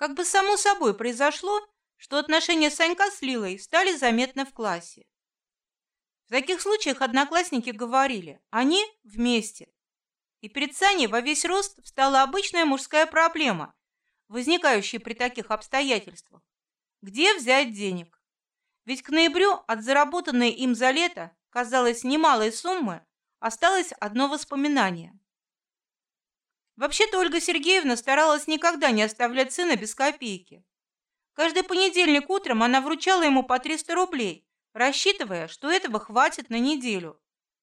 Как бы само собой произошло, что отношения Санька с Лилой стали заметны в классе. В таких случаях одноклассники говорили «они вместе». И перед Саней во весь рост встала обычная мужская проблема, возникающая при таких обстоятельствах. Где взять денег? Ведь к ноябрю от заработанной им за лето, казалось, немалой суммы, осталось одно воспоминание. Вообще-то Ольга Сергеевна старалась никогда не оставлять сына без копейки. Каждый понедельник утром она вручала ему по 300 рублей, рассчитывая, что этого хватит на неделю,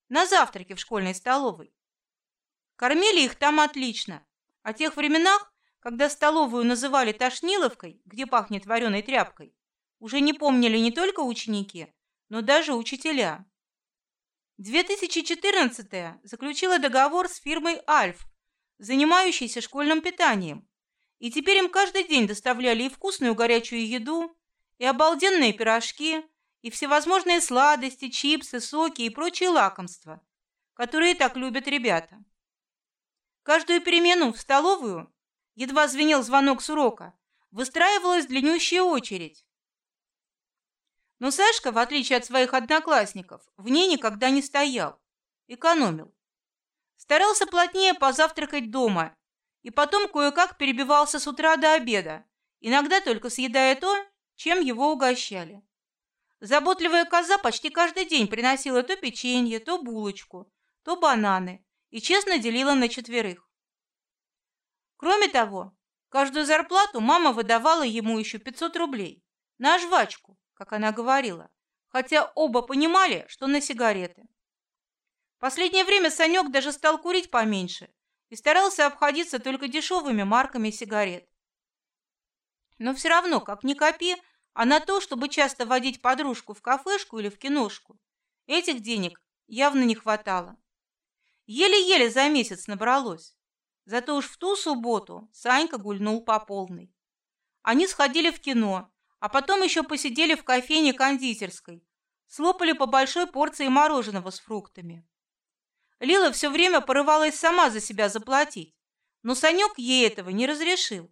на завтраки в школьной столовой. Кормили их там отлично. О тех временах, когда столовую называли тошниловкой, где пахнет вареной тряпкой, уже не помнили не только ученики, но даже учителя. 2014 заключила договор с фирмой Альф, занимающейся школьным питанием, и теперь им каждый день доставляли и вкусную горячую еду, и обалденные пирожки, и всевозможные сладости, чипсы, соки и прочие лакомства, которые так любят ребята. Каждую перемену в столовую, едва звенел звонок с урока, выстраивалась длиннющая очередь. Но Сашка, в отличие от своих одноклассников, в ней никогда не стоял, экономил. Старался плотнее позавтракать дома и потом кое-как перебивался с утра до обеда, иногда только съедая то, чем его угощали. Заботливая коза почти каждый день приносила то печенье, то булочку, то бананы и честно делила на четверых. Кроме того, каждую зарплату мама выдавала ему еще 500 рублей на жвачку, как она говорила, хотя оба понимали, что на сигареты. Последнее время Санек даже стал курить поменьше и старался обходиться только дешевыми марками сигарет. Но все равно, как ни копи, а на то, чтобы часто водить подружку в кафешку или в киношку, этих денег явно не хватало. Еле-еле за месяц набралось. Зато уж в ту субботу Санька гульнул по полной. Они сходили в кино, а потом еще посидели в кофейне кондитерской, слопали по большой порции мороженого с фруктами. Лила все время порывалась сама за себя заплатить, но Санек ей этого не разрешил.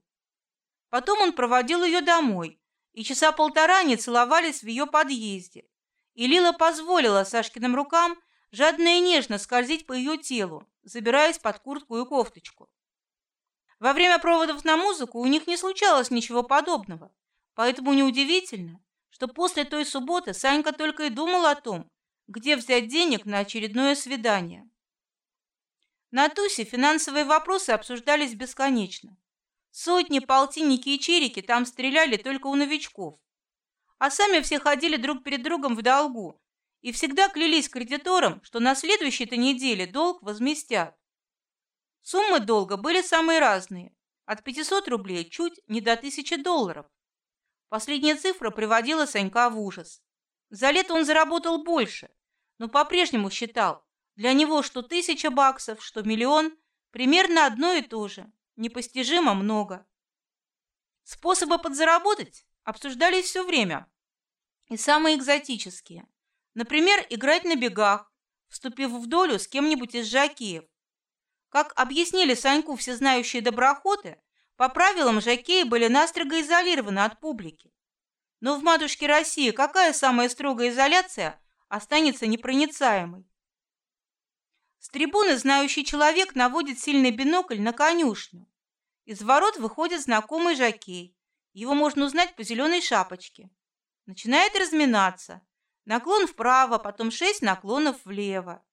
Потом он проводил ее домой, и часа полтора они целовались в ее подъезде. И Лила позволила Сашкиным рукам жадно и нежно скользить по ее телу, забираясь под куртку и кофточку. Во время проводов на музыку у них не случалось ничего подобного, поэтому неудивительно, что после той субботы Санька только и думал о том, где взять денег на очередное свидание. На тусе финансовые вопросы обсуждались бесконечно. Сотни, полтинники и черики там стреляли только у новичков. А сами все ходили друг перед другом в долгу и всегда клялись кредиторам, что на следующей-то неделе долг возместят. Суммы долга были самые разные, от 500 рублей чуть не до 1000 долларов. Последняя цифра приводила Санька в ужас. За лето он заработал больше, но по-прежнему считал, для него что тысяча баксов, что миллион примерно одно и то же непостижимо много. Способы подзаработать обсуждались все время, и самые экзотические. Например, играть на бегах, вступив в долю с кем-нибудь из жакеев. Как объяснили Саньку всезнающие доброхоты, по правилам жакеи были настрого изолированы от публики. Но в матушке России какая самая строгая изоляция останется непроницаемой? С трибуны знающий человек наводит сильный бинокль на конюшню. Из ворот выходит знакомый жокей. Его можно узнать по зеленой шапочке. Начинает разминаться. Наклон вправо, потом шесть наклонов влево.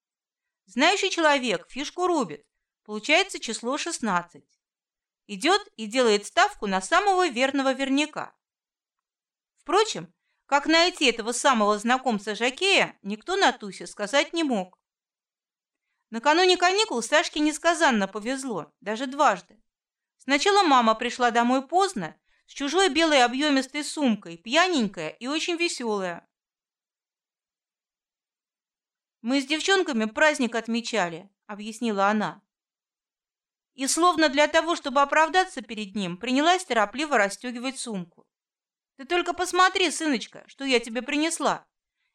Знающий человек фишку рубит. Получается число 16. Идет и делает ставку на самого верного верняка. Впрочем, как найти этого самого знакомца жокея, никто на тусе сказать не мог. Накануне каникул Сашке несказанно повезло, даже дважды. Сначала мама пришла домой поздно, с чужой белой объемистой сумкой, пьяненькая и очень веселая. Мы с девчонками праздник отмечали, объяснила она. И словно для того, чтобы оправдаться перед ним, принялась торопливо расстегивать сумку. Ты только посмотри, сыночка, что я тебе принесла.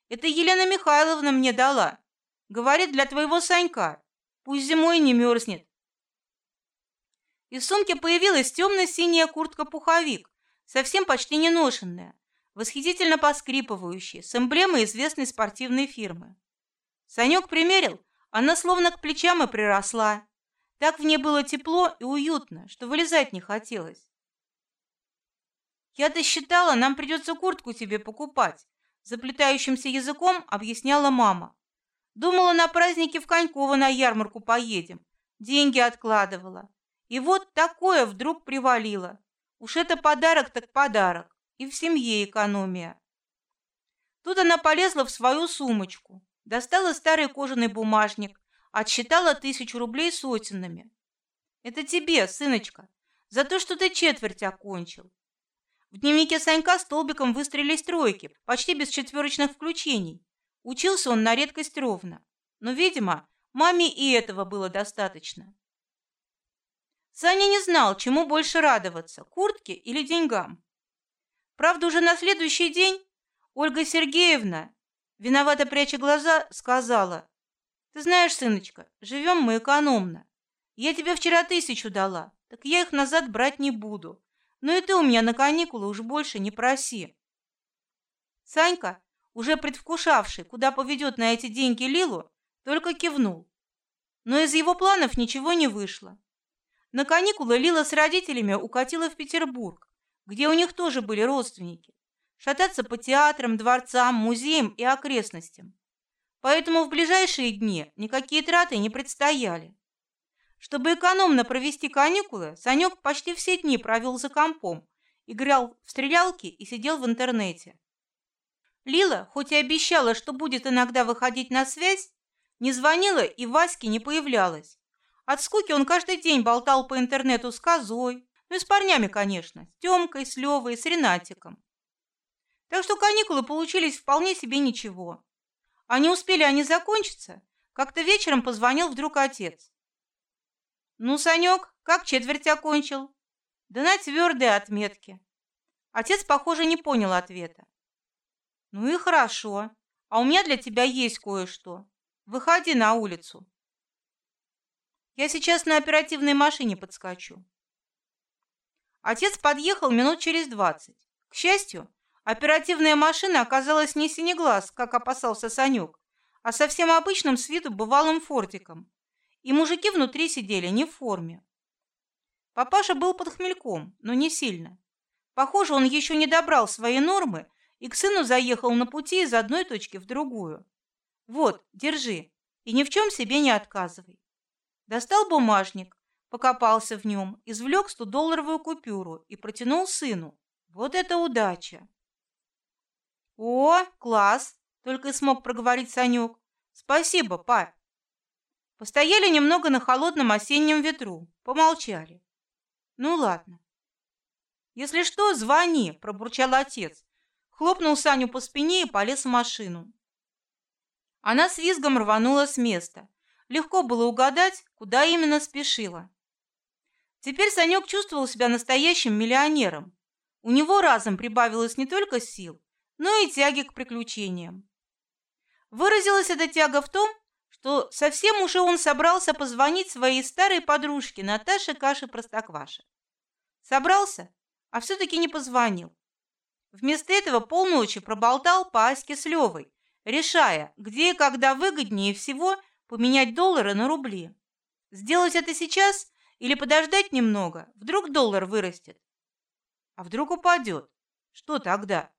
Это Елена Михайловна мне дала. Говорит, для твоего Санька. Пусть зимой не мерзнет. Из сумки появилась темно-синяя куртка-пуховик, совсем почти не ношенная, восхитительно поскрипывающая, с эмблемой известной спортивной фирмы. Санек примерил, она словно к плечам и приросла. Так в ней было тепло и уютно, что вылезать не хотелось. Я-то считала, нам придется куртку тебе покупать, заплетающимся языком объясняла мама. Думала, на празднике в Коньково на ярмарку поедем. Деньги откладывала. И вот такое вдруг привалило. Уж это подарок так подарок. И в семье экономия. Тут она полезла в свою сумочку, достала старый кожаный бумажник, отсчитала тысячу рублей сотенными. Это тебе, сыночка, за то, что ты четверть окончил. В дневнике Санька столбиком выстрелились тройки, почти без четверочных включений. Учился он на редкость ровно, но, видимо, маме и этого было достаточно. Саня не знал, чему больше радоваться: куртке или деньгам. Правда, уже на следующий день Ольга Сергеевна, виновато пряча глаза, сказала: "Ты знаешь, сыночка, живем мы экономно. Я тебе вчера тысячу дала, так я их назад брать не буду. Но и ты у меня на каникулы уж больше не проси. Санька, уже предвкушавший, куда поведет на эти деньги Лилу, только кивнул. Но из его планов ничего не вышло. На каникулы Лила с родителями укатила в Петербург, где у них тоже были родственники, шататься по театрам, дворцам, музеям и окрестностям. Поэтому в ближайшие дни никакие траты не предстояли. Чтобы экономно провести каникулы, Санек почти все дни провел за компом, играл в стрелялки и сидел в интернете. Лила, хоть и обещала, что будет иногда выходить на связь, не звонила и Ваське не появлялась. От скуки он каждый день болтал по интернету с Козой, ну и с парнями, конечно, с Тёмкой, с Левой, с Ренатиком. Так что каникулы получились вполне себе ничего. А не успели они закончиться, как-то вечером позвонил вдруг отец. Ну, Санек, как четверть окончил? Да на твердые отметки. Отец, похоже, не понял ответа. Ну и хорошо. А у меня для тебя есть кое-что. Выходи на улицу. Я сейчас на оперативной машине подскочу. Отец подъехал минут через двадцать. К счастью, оперативная машина оказалась не синеглаз, как опасался Санек, а совсем обычным с виду бывалым фортиком и мужики внутри сидели не в форме. Папаша был под хмельком, но не сильно. Похоже, он еще не добрал свои нормы и к сыну заехал на пути из одной точки в другую. Вот, держи, и ни в чем себе не отказывай. Достал бумажник, покопался в нем, извлек долларовую купюру и протянул сыну. Вот это удача! О, класс! Только и смог проговорить Санек. Спасибо, пап. Постояли немного на холодном осеннем ветру, помолчали. Ну ладно. Если что, звони, пробурчал отец. Хлопнул Саню по спине и полез в машину. Она с визгом рванула с места. Легко было угадать, куда именно спешила. Теперь Санек чувствовал себя настоящим миллионером. У него разом прибавилось не только сил, но и тяги к приключениям. Выразилась эта тяга в том, что совсем уже он собрался позвонить своей старой подружке Наташе Каше Простокваше. Собрался, а все-таки не позвонил. Вместо этого полночи проболтал по Аське с Левой, решая, где и когда выгоднее всего поменять доллары на рубли. Сделать это сейчас или подождать немного, вдруг доллар вырастет. А вдруг упадет? Что тогда?